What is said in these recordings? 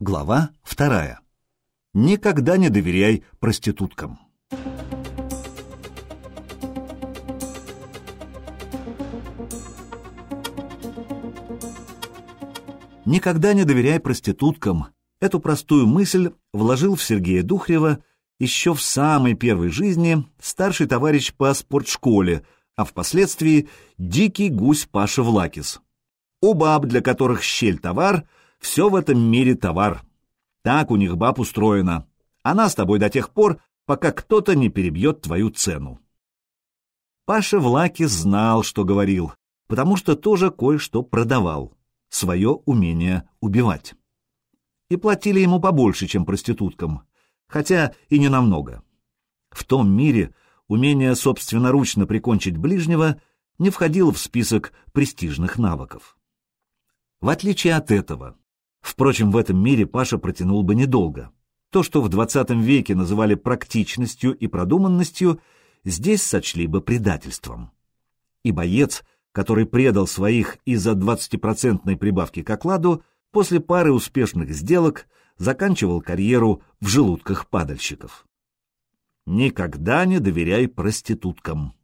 Глава вторая. Никогда не доверяй проституткам. Никогда не доверяй проституткам. Эту простую мысль вложил в Сергея Духрева еще в самой первой жизни старший товарищ по спортшколе, а впоследствии дикий гусь Паша Влакис. У баб, для которых щель товар, все в этом мире товар. Так у них баб устроено. Она с тобой до тех пор, пока кто-то не перебьет твою цену. Паша Влакис знал, что говорил, потому что тоже кое-что продавал. Свое умение убивать. И платили ему побольше, чем проституткам, хотя и не намного. В том мире умение собственноручно прикончить ближнего не входило в список престижных навыков. В отличие от этого, впрочем, в этом мире Паша протянул бы недолго. То, что в 20 веке называли практичностью и продуманностью, здесь сочли бы предательством. И боец, который предал своих из-за 20-процентной прибавки к окладу, после пары успешных сделок заканчивал карьеру в желудках падальщиков. Никогда не доверяй проституткам.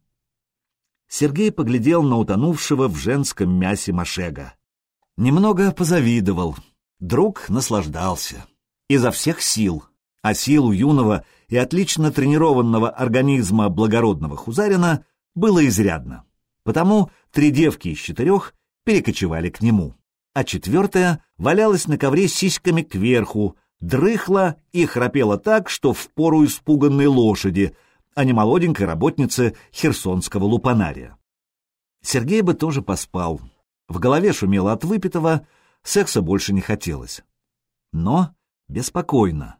Сергей поглядел на утонувшего в женском мясе Машега. Немного позавидовал. Друг наслаждался. Изо всех сил. А сил у юного и отлично тренированного организма благородного Хузарина было изрядно. Потому три девки из четырех перекочевали к нему. А четвертая валялась на ковре сиськами кверху, дрыхла и храпела так, что впору испуганной лошади, а не молоденькой работнице херсонского лупанария. Сергей бы тоже поспал. В голове шумело от выпитого, секса больше не хотелось. Но беспокойно.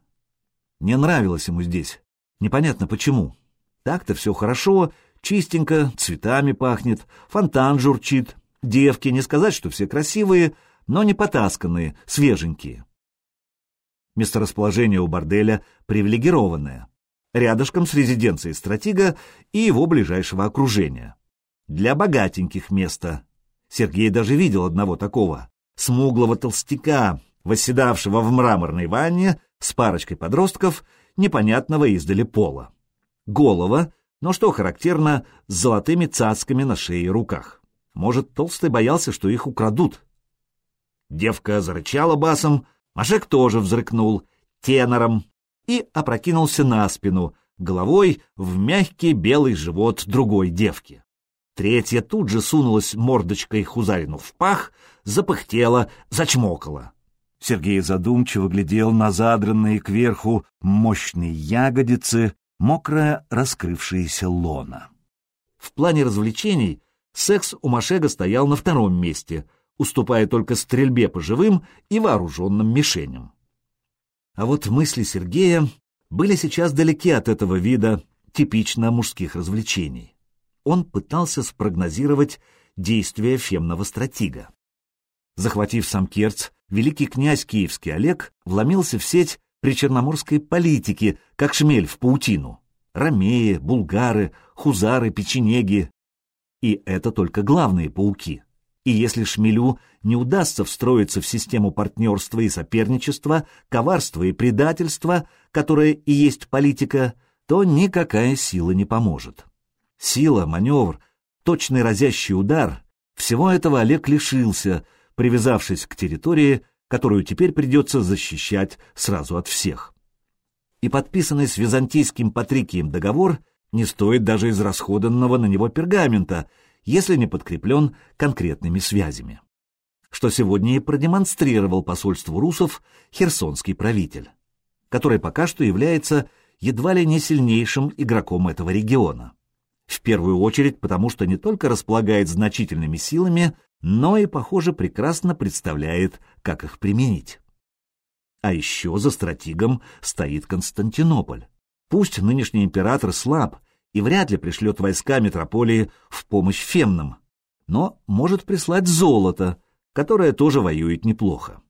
Не нравилось ему здесь. Непонятно почему. Так-то все хорошо, чистенько, цветами пахнет, фонтан журчит, девки, не сказать, что все красивые, но не потасканные, свеженькие. Месторасположение у борделя привилегированное, рядышком с резиденцией стратега и его ближайшего окружения. Для богатеньких места. Сергей даже видел одного такого, смуглого толстяка, восседавшего в мраморной ванне с парочкой подростков непонятного издали пола. Голова, но что характерно, с золотыми цацками на шее и руках. Может, толстый боялся, что их украдут. Девка зарычала басом, Машек тоже взрыкнул, тенором, и опрокинулся на спину, головой в мягкий белый живот другой девки. Третья тут же сунулась мордочкой Хузарину в пах, запыхтела, зачмокала. Сергей задумчиво глядел на задранные кверху мощные ягодицы, мокрая раскрывшаяся лона. В плане развлечений секс у Машега стоял на втором месте, уступая только стрельбе по живым и вооруженным мишеням. А вот мысли Сергея были сейчас далеки от этого вида типично мужских развлечений он пытался спрогнозировать действия фемного стратега. Захватив сам Керц, великий князь киевский Олег вломился в сеть причерноморской политики, как шмель в паутину. Ромеи, булгары, хузары, печенеги. И это только главные пауки. И если шмелю не удастся встроиться в систему партнерства и соперничества, коварства и предательства, которое и есть политика, то никакая сила не поможет. Сила, маневр, точный разящий удар — всего этого Олег лишился, привязавшись к территории, которую теперь придется защищать сразу от всех. И подписанный с византийским Патрикием договор не стоит даже израсходанного на него пергамента, если не подкреплен конкретными связями. Что сегодня и продемонстрировал посольству русов херсонский правитель, который пока что является едва ли не сильнейшим игроком этого региона. В первую очередь потому, что не только располагает значительными силами, но и, похоже, прекрасно представляет, как их применить. А еще за стратегом стоит Константинополь. Пусть нынешний император слаб и вряд ли пришлет войска метрополии в помощь фемнам, но может прислать золото, которое тоже воюет неплохо.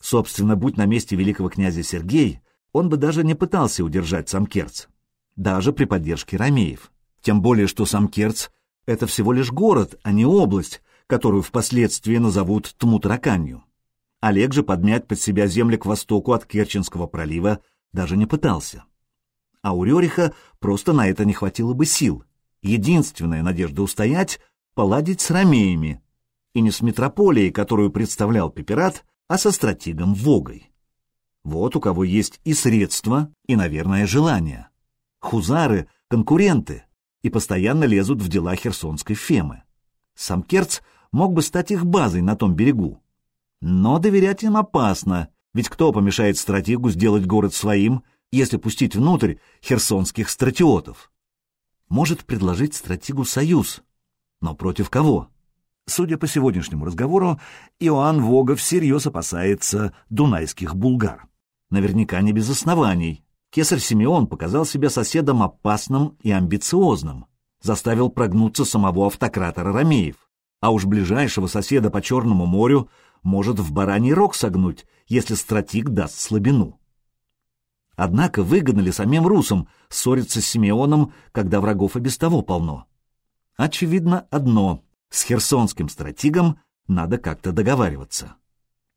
Собственно, будь на месте великого князя Сергей, он бы даже не пытался удержать сам Керц, даже при поддержке ромеев. Тем более, что сам Керц — это всего лишь город, а не область, которую впоследствии назовут Тмутараканью. Олег же подмять под себя земли к востоку от Керченского пролива даже не пытался. А у Рериха просто на это не хватило бы сил. Единственная надежда устоять — поладить с ромеями. И не с метрополией, которую представлял Пеперат, а со стратегом Вогой. Вот у кого есть и средства, и, наверное, желание. Хузары — конкуренты и постоянно лезут в дела херсонской Фемы. Сам Керц мог бы стать их базой на том берегу. Но доверять им опасно, ведь кто помешает стратегу сделать город своим, если пустить внутрь херсонских стратиотов? Может предложить стратегу союз. Но против кого? Судя по сегодняшнему разговору, Иоанн Вога всерьез опасается дунайских булгар. Наверняка не без оснований. Кесарь Симеон показал себя соседом опасным и амбициозным, заставил прогнуться самого автократора Ромеев, а уж ближайшего соседа по Черному морю может в бараний рог согнуть, если стратик даст слабину. Однако выгодно ли самим русам ссориться с Симеоном, когда врагов и без того полно? Очевидно одно — с херсонским стратегом надо как-то договариваться.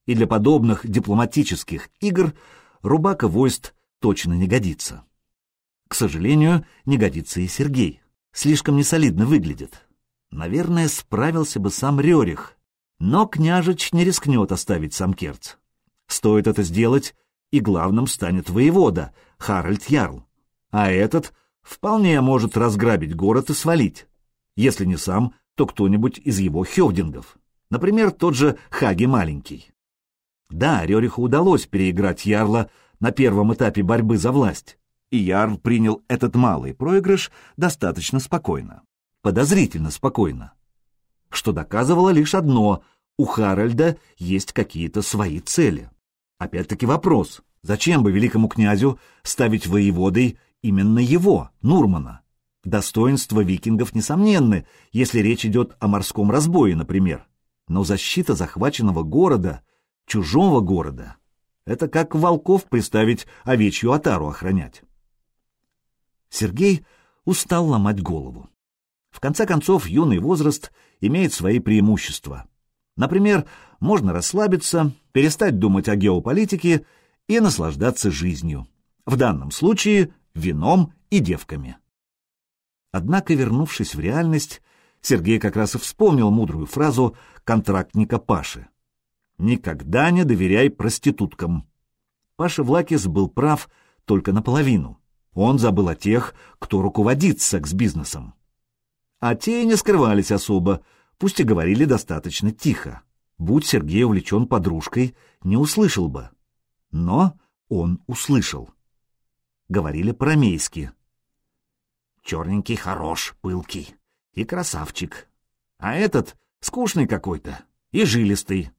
И для подобных дипломатических игр Рубака войст точно не годится. К сожалению, не годится и Сергей. Слишком несолидно выглядит. Наверное, справился бы сам Рерих, но княжич не рискнет оставить сам Керц. Стоит это сделать, и главным станет воевода, Харальд Ярл. А этот вполне может разграбить город и свалить. Если не сам, то кто-нибудь из его хевдингов. Например, тот же Хаги Маленький. Да, Рериху удалось переиграть Ярла на первом этапе борьбы за власть, и Ярл принял этот малый проигрыш достаточно спокойно. Подозрительно спокойно. Что доказывало лишь одно — у Харальда есть какие-то свои цели. Опять-таки вопрос, зачем бы великому князю ставить воеводой именно его, Нурмана? Достоинства викингов несомненны, если речь идет о морском разбое, например. Но защита захваченного города чужого города. Это как волков приставить овечью отару охранять. Сергей устал ломать голову. В конце концов, юный возраст имеет свои преимущества. Например, можно расслабиться, перестать думать о геополитике и наслаждаться жизнью. В данном случае вином и девками. Однако, вернувшись в реальность, Сергей как раз и вспомнил мудрую фразу контрактника Паши. Никогда не доверяй проституткам. Паша Влакис был прав только наполовину. Он забыл о тех, кто руководит секс-бизнесом. А те и не скрывались особо, пусть и говорили достаточно тихо. Будь Сергей увлечен подружкой, не услышал бы. Но он услышал. Говорили по-рамейски. Черненький хорош, пылкий и красавчик. А этот скучный какой-то и жилистый.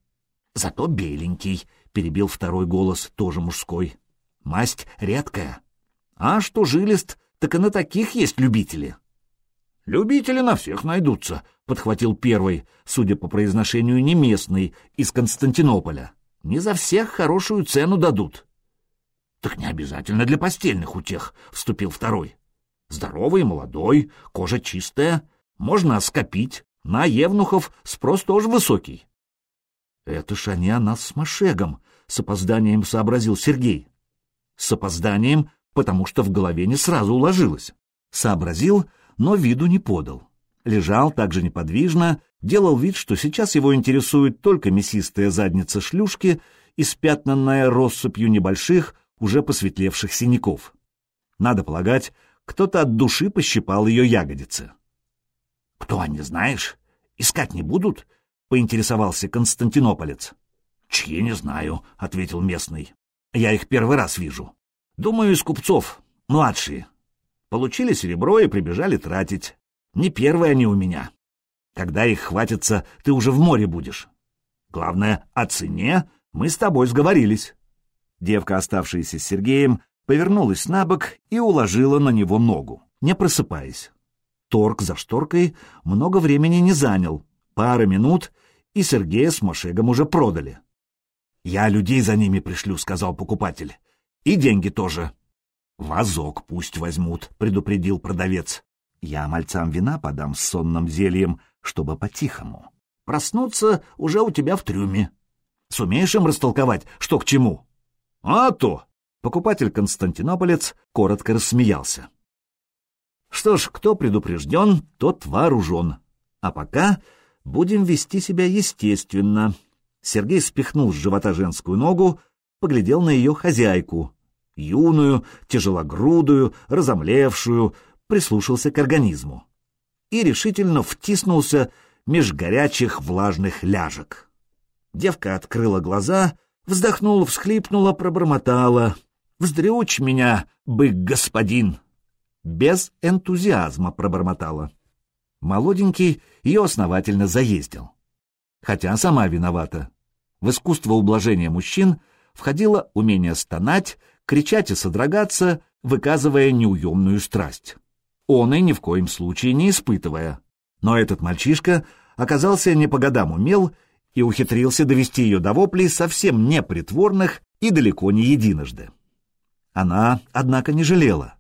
Зато беленький, — перебил второй голос, тоже мужской. Масть редкая. А что жилист, так и на таких есть любители. Любители на всех найдутся, — подхватил первый, судя по произношению не местный, из Константинополя. Не за всех хорошую цену дадут. Так не обязательно для постельных утех, — вступил второй. Здоровый, молодой, кожа чистая, можно скопить. На евнухов спрос тоже высокий. Это ж они о нас с Машегом, с опозданием сообразил Сергей. С опозданием, потому что в голове не сразу уложилось. Сообразил, но виду не подал. Лежал так же неподвижно, делал вид, что сейчас его интересует только мясистая задница шлюшки, испятнанная россыпью небольших, уже посветлевших синяков. Надо полагать, кто-то от души пощипал ее ягодицы. — Кто они, знаешь? Искать не будут? Поинтересовался константинополец. «Чьи не знаю», — ответил местный. «Я их первый раз вижу. Думаю, из купцов, младшие. Получили серебро и прибежали тратить. Не первые они у меня. Когда их хватится, ты уже в море будешь. Главное, о цене мы с тобой сговорились». Девка, оставшаяся с Сергеем, повернулась на бок и уложила на него ногу, не просыпаясь. Торг за шторкой много времени не занял. Пара минут, и Сергея с Машегом уже продали. «Я людей за ними пришлю», — сказал покупатель. «И деньги тоже». «Вазок пусть возьмут», — предупредил продавец. «Я мальцам вина подам с сонным зельем, чтобы по-тихому. Проснуться уже у тебя в трюме». Сумеешь им растолковать, что к чему? А то! Покупатель Константинополец коротко рассмеялся. Что ж, кто предупрежден, тот вооружен. А пока будем вести себя естественно. Сергей спихнул с живота женскую ногу, поглядел на ее хозяйку. Юную, тяжелогрудую, разомлевшую, прислушался к организму. И решительно втиснулся меж горячих влажных ляжек. Девка открыла глаза, вздохнула, всхлипнула, пробормотала. «Вздрючь меня, бык-господин!» Без энтузиазма пробормотала. Молоденький ее основательно заездил. Хотя сама виновата. В искусство ублажения мужчин входило умение стонать, кричать и содрогаться, выказывая неуемную страсть. Он и ни в коем случае не испытывая. Но этот мальчишка оказался не по годам умел и ухитрился довести ее до воплей совсем непритворных и далеко не единожды. Она, однако, не жалела.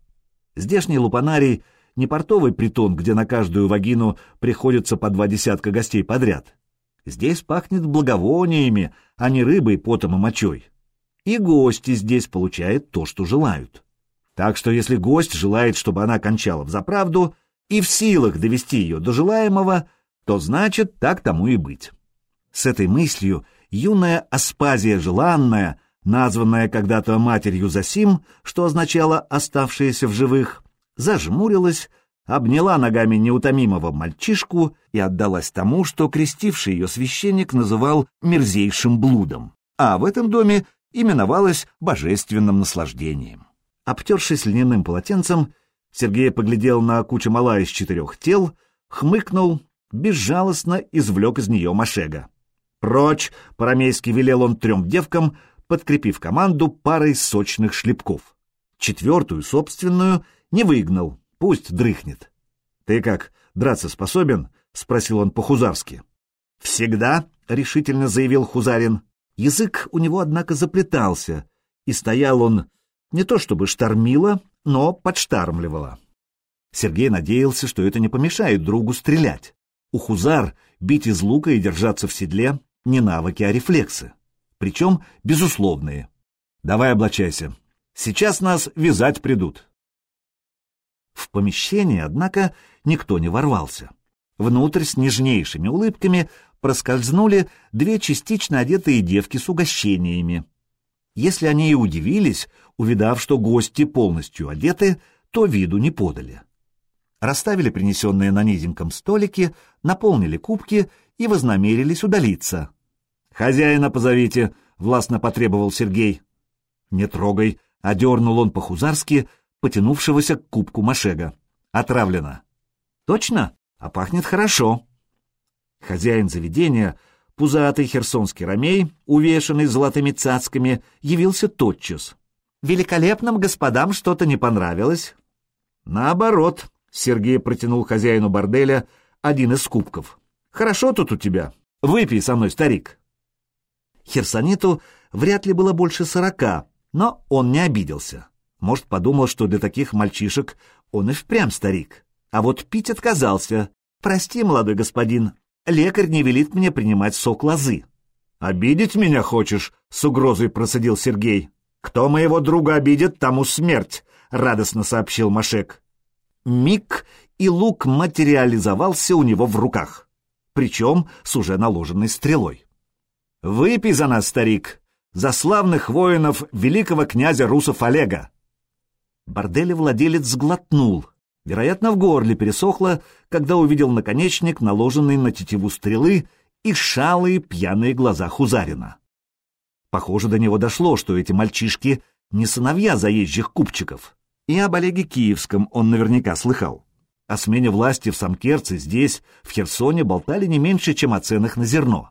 Здешний лупанарий — не портовый притон, где на каждую вагину приходится по два десятка гостей подряд. Здесь пахнет благовониями, а не рыбой, потом и мочой. И гости здесь получают то, что желают. Так что если гость желает, чтобы она кончала в заправду и в силах довести ее до желаемого, то значит так тому и быть. С этой мыслью юная Аспазия желанная, названная когда-то матерью Засим, что означало «оставшаяся в живых», зажмурилась, обняла ногами неутомимого мальчишку и отдалась тому, что крестивший ее священник называл мерзейшим блудом, а в этом доме именовалось божественным наслаждением. Обтершись льняным полотенцем, Сергей поглядел на кучу мала из четырех тел, хмыкнул, безжалостно извлек из нее Машега. «Прочь!» — по-рамейски велел он трем девкам, подкрепив команду парой сочных шлепков. Четвертую, собственную, не выгнал, пусть дрыхнет. «Ты как, драться способен?» — спросил он по-хузарски. «Всегда», — решительно заявил Хузарин. Язык у него, однако, заплетался, и стоял он не то чтобы штормило, но подштармливало. Сергей надеялся, что это не помешает другу стрелять. У хузар бить из лука и держаться в седле не навыки, а рефлексы. Причем безусловные. Давай облачайся. Сейчас нас вязать придут. В помещение, однако, никто не ворвался. Внутрь с нежнейшими улыбками проскользнули две частично одетые девки с угощениями. Если они и удивились, увидав, что гости полностью одеты, то виду не подали. Расставили принесенные на низеньком столике, наполнили кубки и вознамерились удалиться. «Хозяина позовите», — властно потребовал Сергей. «Не трогай», — одернул он по-хузарски, потянувшегося к кубку Машега. «Отравлено». «Точно? А пахнет хорошо». Хозяин заведения, пузатый херсонский ромей, увешанный золотыми цацками, явился тотчас. «Великолепным господам что-то не понравилось?» «Наоборот», — Сергей протянул хозяину борделя один из кубков. Хорошо тут у тебя. Выпей со мной, старик. Херсониту вряд ли было больше сорока, но он не обиделся. Может, подумал, что для таких мальчишек он и впрямь старик. А вот пить отказался. «Прости, молодой господин, лекарь не велит мне принимать сок лозы». «Обидеть меня хочешь?» — с угрозой процедил Сергей. «Кто моего друга обидит, тому смерть», — радостно сообщил Машек. Миг, и лук материализовался у него в руках причем с уже наложенной стрелой. «Выпей за нас, старик, за славных воинов великого князя русов Олега!» Борделе владелец сглотнул, вероятно, в горле пересохло, когда увидел наконечник, наложенный на тетиву стрелы, и шалые пьяные глаза Хузарина. Похоже, до него дошло, что эти мальчишки не сыновья заезжих купчиков, и об Олеге Киевском он наверняка слыхал. О смене власти в Самкерце здесь, в Херсоне, болтали не меньше, чем о ценах на зерно.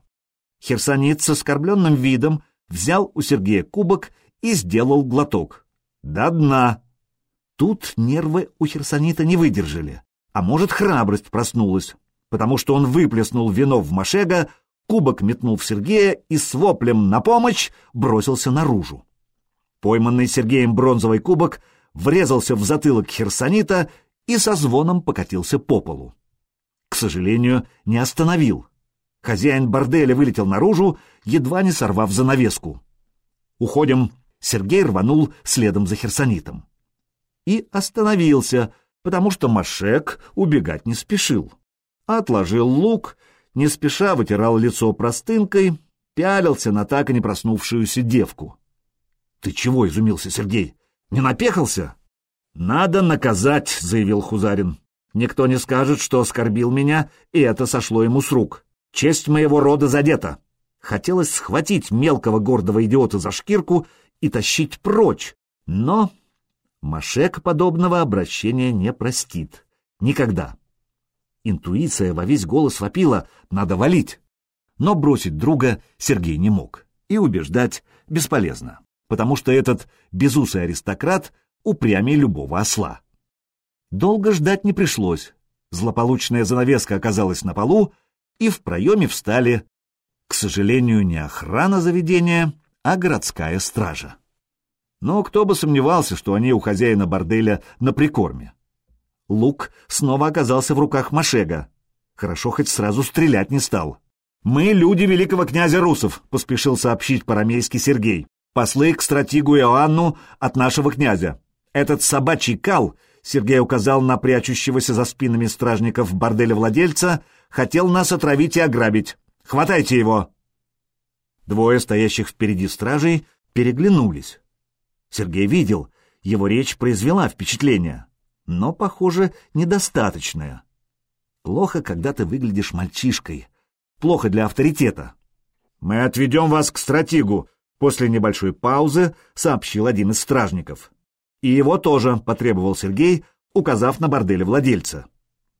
Херсонец с оскорбленным видом взял у Сергея кубок и сделал глоток. До дна. Тут нервы у Херсонита не выдержали, а может, храбрость проснулась, потому что он выплеснул вино в Машега, кубок метнул в Сергея и с воплем «на помощь» бросился наружу. Пойманный Сергеем бронзовый кубок врезался в затылок Херсонита и со звоном покатился по полу. К сожалению, не остановил. Хозяин борделя вылетел наружу едва не сорвав занавеску. «Уходим!» — Сергей рванул следом за херсонитом. И остановился, потому что Машек убегать не спешил. Отложил лук, не спеша вытирал лицо простынкой, пялился на так и не проснувшуюся девку. «Ты чего?» — изумился Сергей. «Не напехался?» «Надо наказать», — заявил Хузарин. «Никто не скажет, что оскорбил меня, и это сошло ему с рук. Честь моего рода задета». Хотелось схватить мелкого гордого идиота за шкирку и тащить прочь, но Машек подобного обращения не простит. Никогда. Интуиция во весь голос вопила «надо валить». Но бросить друга Сергей не мог. И убеждать бесполезно, потому что этот безусый аристократ упрямее любого осла. Долго ждать не пришлось. Злополучная занавеска оказалась на полу, и в проеме встали, к сожалению, не охрана заведения, а городская стража. Но кто бы сомневался, что они у хозяина борделя на прикорме. Лук снова оказался в руках Машега. Хорошо, хоть сразу стрелять не стал. «Мы люди великого князя Русов», — поспешил сообщить парамейский Сергей. «Послы к стратегу Иоанну от нашего князя. Этот собачий кал», — Сергей указал на прячущегося за спинами стражников борделя владельца, «хотел нас отравить и ограбить. Хватайте его!» Двое стоящих впереди стражей переглянулись. Сергей видел, его речь произвела впечатление но, похоже, недостаточное. Плохо, когда ты выглядишь мальчишкой. Плохо для авторитета. «Мы отведем вас к стратегу», — после небольшой паузы сообщил один из стражников. «И его тоже», — потребовал Сергей, указав на борделе владельца.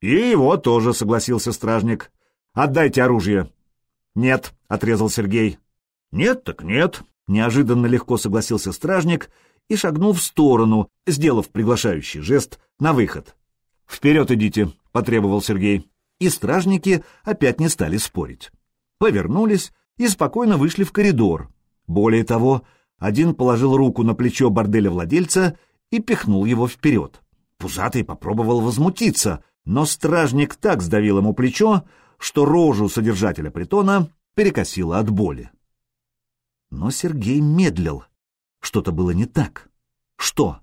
«И его тоже», — согласился стражник. «Отдайте оружие». «Нет», — отрезал Сергей. «Нет так нет», — неожиданно легко согласился стражник и шагнул в сторону, сделав приглашающий жест на выход. «Вперед идите», — потребовал Сергей. И стражники опять не стали спорить. Повернулись и спокойно вышли в коридор. Более того, один положил руку на плечо борделя владельца и пихнул его вперед. Пузатый попробовал возмутиться, но стражник так сдавил ему плечо, что рожу содержателя притона перекосило от боли. Но Сергей медлил. Что-то было не так. Что?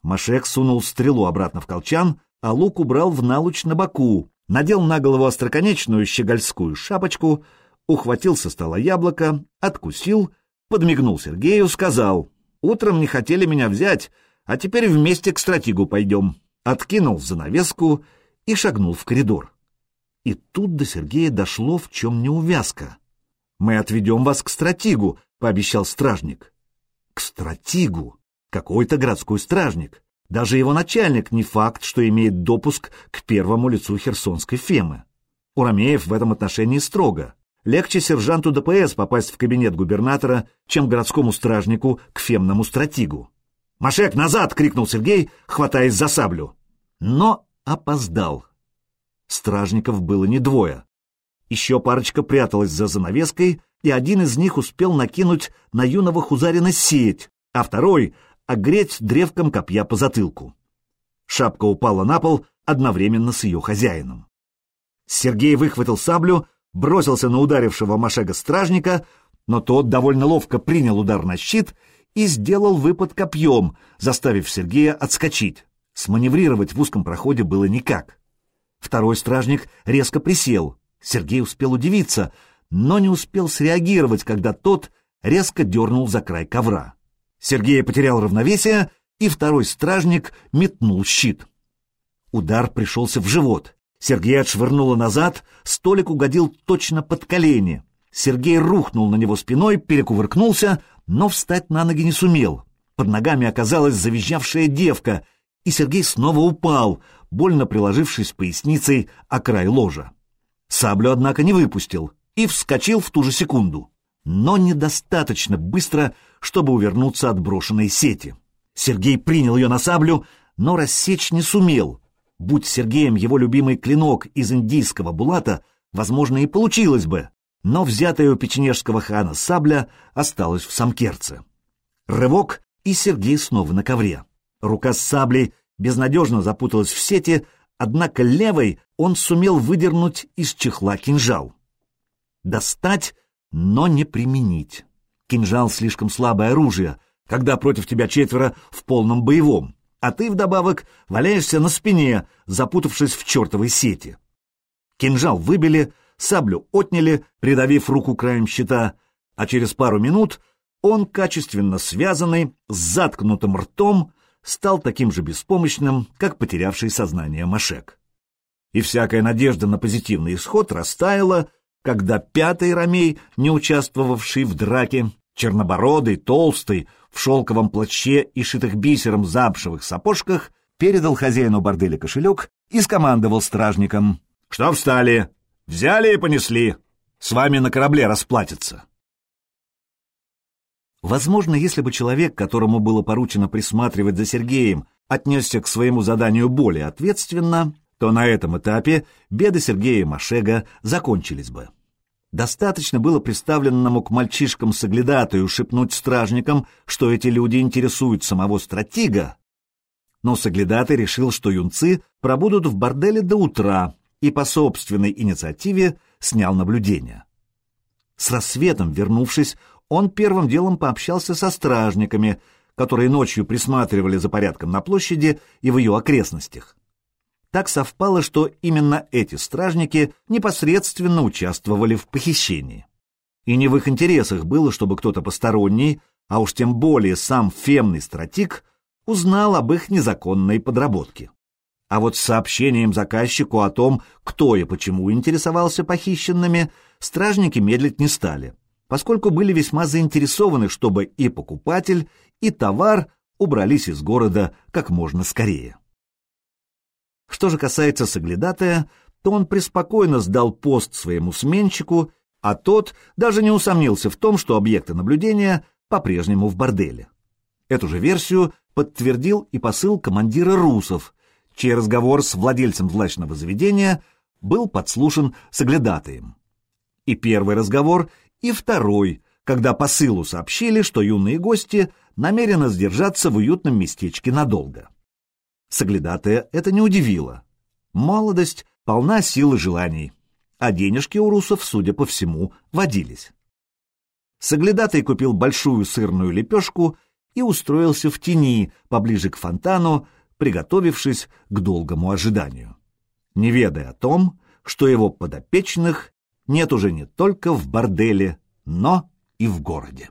Машек сунул стрелу обратно в колчан, а лук убрал в налуч на боку, надел на голову остроконечную щегольскую шапочку, ухватил со стола яблоко, откусил, подмигнул Сергею, сказал, «Утром не хотели меня взять, а теперь вместе к стратегу пойдем». Откинул занавеску и шагнул в коридор. И тут до Сергея дошло, в чем неувязка. «Мы отведем вас к стратегу», — пообещал стражник. К стратигу. Какой-то городской стражник. Даже его начальник не факт, что имеет допуск к первому лицу херсонской фемы. Урамеев в этом отношении строго. Легче сержанту ДПС попасть в кабинет губернатора, чем городскому стражнику к фемному стратигу. «Машек, назад!» — крикнул Сергей, хватаясь за саблю. Но опоздал. Стражников было не двое. Еще парочка пряталась за занавеской, и один из них успел накинуть на юного хузарина сеть, а второй — огреть древком копья по затылку. Шапка упала на пол одновременно с ее хозяином. Сергей выхватил саблю, бросился на ударившего Машега стражника, но тот довольно ловко принял удар на щит и сделал выпад копьем, заставив Сергея отскочить. Сманеврировать в узком проходе было никак. Второй стражник резко присел. Сергей успел удивиться — но не успел среагировать, когда тот резко дернул за край ковра. Сергей потерял равновесие, и второй стражник метнул щит. Удар пришелся в живот. Сергей отшвырнуло назад, столик угодил точно под колени. Сергей рухнул на него спиной, перекувыркнулся, но встать на ноги не сумел. Под ногами оказалась завизжавшая девка, и Сергей снова упал, больно приложившись поясницей о край ложа. Саблю, однако, не выпустил и вскочил в ту же секунду, но недостаточно быстро, чтобы увернуться от брошенной сети. Сергей принял ее на саблю, но рассечь не сумел. Будь Сергеем его любимый клинок из индийского булата, возможно, и получилось бы, но взятая у печенежского хана сабля осталась в самкерце. Рывок, и Сергей снова на ковре. Рука с саблей безнадежно запуталась в сети, однако левой он сумел выдернуть из чехла кинжал. Достать, но не применить. Кинжал слишком слабое оружие, когда против тебя четверо в полном боевом, а ты вдобавок валяешься на спине, запутавшись в чертовой сети. Кинжал выбили, саблю отняли, придавив руку краем щита, а через пару минут он, качественно связанный, с заткнутым ртом, стал таким же беспомощным, как потерявший сознание Машек. И всякая надежда на позитивный исход растаяла, когда пятый ромей, не участвовавший в драке, чернобородый, толстый, в шелковом плаще и шитых бисером замшевых сапожках, передал хозяину борделя кошелек и скомандовал стражникам. «Что встали? Взяли и понесли. С вами на корабле расплатятся». Возможно, если бы человек, которому было поручено присматривать за Сергеем, отнесся к своему заданию более ответственно, то на этом этапе беды Сергея Машега закончились бы. Достаточно было представленному к мальчишкам соглядатую шепнуть стражникам, что эти люди интересуют самого стратега, но соглядатый решил, что юнцы пробудут в борделе до утра и по собственной инициативе снял наблюдение. С рассветом, вернувшись, он первым делом пообщался со стражниками, которые ночью присматривали за порядком на площади и в ее окрестностях. Так совпало, что именно эти стражники непосредственно участвовали в похищении. И не в их интересах было, чтобы кто-то посторонний, а уж тем более сам фемный стратик, узнал об их незаконной подработке. А вот с сообщением заказчику о том, кто и почему интересовался похищенными, стражники медлить не стали, поскольку были весьма заинтересованы, чтобы и покупатель, и товар убрались из города как можно скорее. Что же касается соглядатая, то он преспокойно сдал пост своему сменщику, а тот даже не усомнился в том, что объекты наблюдения по-прежнему в борделе. Эту же версию подтвердил и посыл командира русов, чей разговор с владельцем злачного заведения был подслушан соглядатаем. И первый разговор, и второй, когда посылу сообщили, что юные гости намерены сдержаться в уютном местечке надолго. Соглядатая это не удивило. Молодость полна сил и желаний, а денежки у русов, судя по всему, водились. Соглядатай купил большую сырную лепешку и устроился в тени, поближе к фонтану, приготовившись к долгому ожиданию, не ведая о том, что его подопечных нет уже не только в борделе, но и в городе.